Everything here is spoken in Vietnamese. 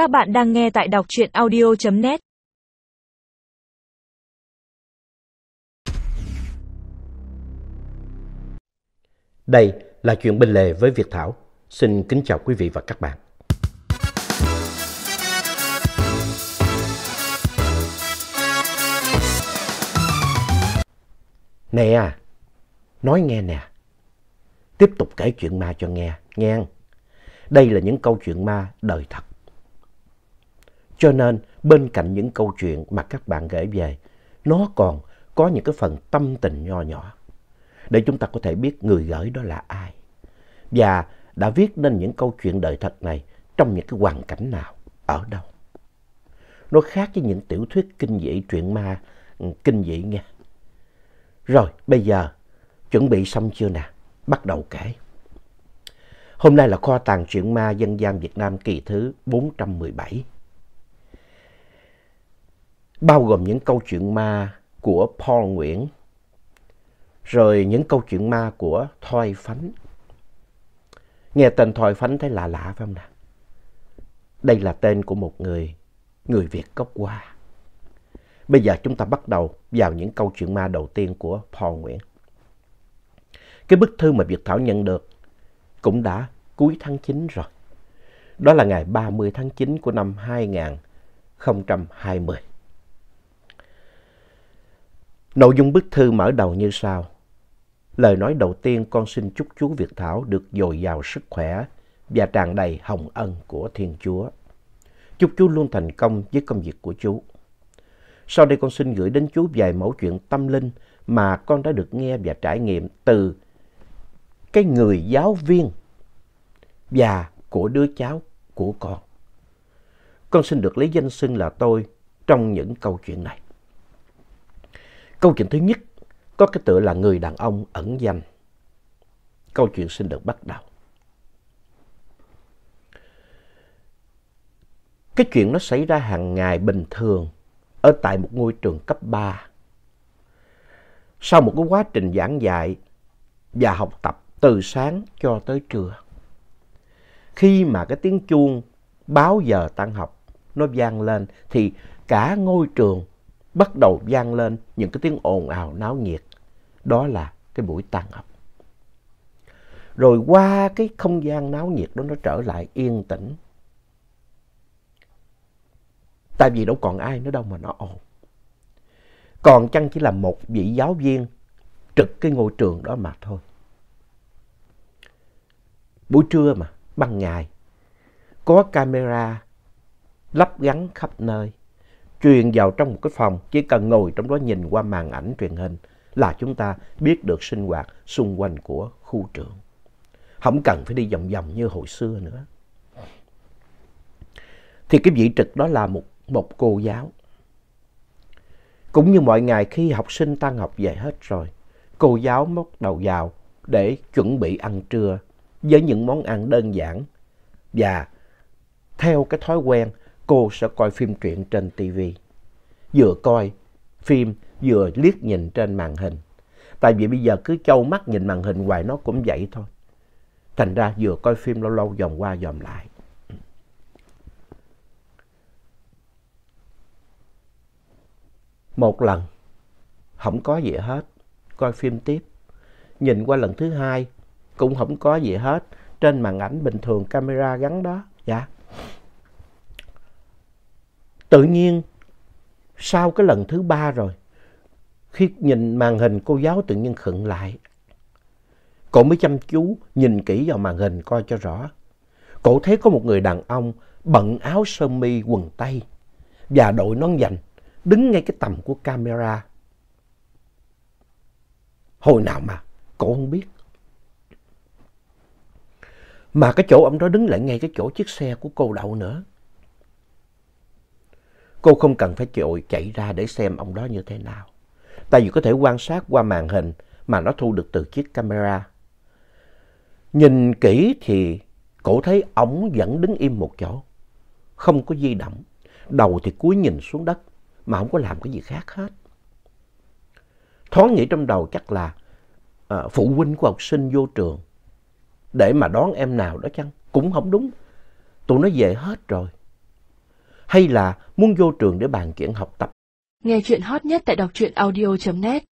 Các bạn đang nghe tại đọc truyện audio.net Đây là chuyện bên lề với Việt Thảo. Xin kính chào quý vị và các bạn. Nè, à, nói nghe nè. Tiếp tục kể chuyện ma cho nghe, nghe. Đây là những câu chuyện ma đời thật. Cho nên bên cạnh những câu chuyện mà các bạn gửi về, nó còn có những cái phần tâm tình nho nhỏ để chúng ta có thể biết người gửi đó là ai. Và đã viết nên những câu chuyện đời thật này trong những cái hoàn cảnh nào, ở đâu. Nó khác với những tiểu thuyết kinh dị, truyện ma, ừ, kinh dị nha. Rồi, bây giờ, chuẩn bị xong chưa nè? Bắt đầu kể. Hôm nay là kho tàng truyện ma dân gian Việt Nam kỳ thứ 417. Bao gồm những câu chuyện ma của Paul Nguyễn, rồi những câu chuyện ma của Thoai Phánh. Nghe tên Thoai Phánh thấy lạ lạ phải không nào? Đây là tên của một người, người Việt gốc Hoa. Bây giờ chúng ta bắt đầu vào những câu chuyện ma đầu tiên của Paul Nguyễn. Cái bức thư mà Việt Thảo nhận được cũng đã cuối tháng 9 rồi. Đó là ngày 30 tháng 9 của năm 2020. Nội dung bức thư mở đầu như sau. Lời nói đầu tiên, con xin chúc chú Việt Thảo được dồi dào sức khỏe và tràn đầy hồng ân của Thiên Chúa. Chúc chú luôn thành công với công việc của chú. Sau đây con xin gửi đến chú vài mẫu chuyện tâm linh mà con đã được nghe và trải nghiệm từ cái người giáo viên và của đứa cháu của con. Con xin được lấy danh xưng là tôi trong những câu chuyện này. Câu chuyện thứ nhất, có cái tựa là người đàn ông ẩn danh. Câu chuyện xin được bắt đầu. Cái chuyện nó xảy ra hàng ngày bình thường ở tại một ngôi trường cấp 3. Sau một cái quá trình giảng dạy và học tập từ sáng cho tới trưa. Khi mà cái tiếng chuông báo giờ tan học nó vang lên thì cả ngôi trường bắt đầu vang lên những cái tiếng ồn ào náo nhiệt. Đó là cái buổi tan học. Rồi qua cái không gian náo nhiệt đó nó trở lại yên tĩnh. Tại vì đâu còn ai nữa đâu mà nó ồn. Còn chăng chỉ là một vị giáo viên trực cái ngôi trường đó mà thôi. Buổi trưa mà, ban ngày, có camera lắp gắn khắp nơi truyền vào trong một cái phòng, chỉ cần ngồi trong đó nhìn qua màn ảnh truyền hình là chúng ta biết được sinh hoạt xung quanh của khu trường. Không cần phải đi vòng vòng như hồi xưa nữa. Thì cái vị trực đó là một, một cô giáo. Cũng như mọi ngày khi học sinh tan học về hết rồi, cô giáo móc đầu vào để chuẩn bị ăn trưa với những món ăn đơn giản. Và theo cái thói quen cô sẽ coi phim truyện trên TV. Vừa coi phim vừa liếc nhìn trên màn hình. Tại vì bây giờ cứ châu mắt nhìn màn hình hoài nó cũng vậy thôi. Thành ra vừa coi phim lâu lâu dòm qua dòm lại. Một lần, không có gì hết, coi phim tiếp. Nhìn qua lần thứ hai, cũng không có gì hết. Trên màn ảnh bình thường camera gắn đó. Dạ. Tự nhiên, sau cái lần thứ ba rồi, khi nhìn màn hình cô giáo tự nhiên khựng lại. cậu mới chăm chú nhìn kỹ vào màn hình coi cho rõ. cậu thấy có một người đàn ông bận áo sơ mi quần tây và đội nón dành đứng ngay cái tầm của camera. Hồi nào mà cậu không biết. Mà cái chỗ ông đó đứng lại ngay cái chỗ chiếc xe của cô đậu nữa. Cô không cần phải chội chạy ra để xem ông đó như thế nào. Tại vì có thể quan sát qua màn hình mà nó thu được từ chiếc camera. Nhìn kỹ thì cổ thấy ổng vẫn đứng im một chỗ. Không có di động. Đầu thì cúi nhìn xuống đất mà không có làm cái gì khác hết. Thoáng nghĩ trong đầu chắc là à, phụ huynh của học sinh vô trường để mà đón em nào đó chăng? Cũng không đúng. Tụi nó về hết rồi hay là muốn vô trường để bàn chuyện học tập. Nghe chuyện hot nhất tại đọc truyện audio.net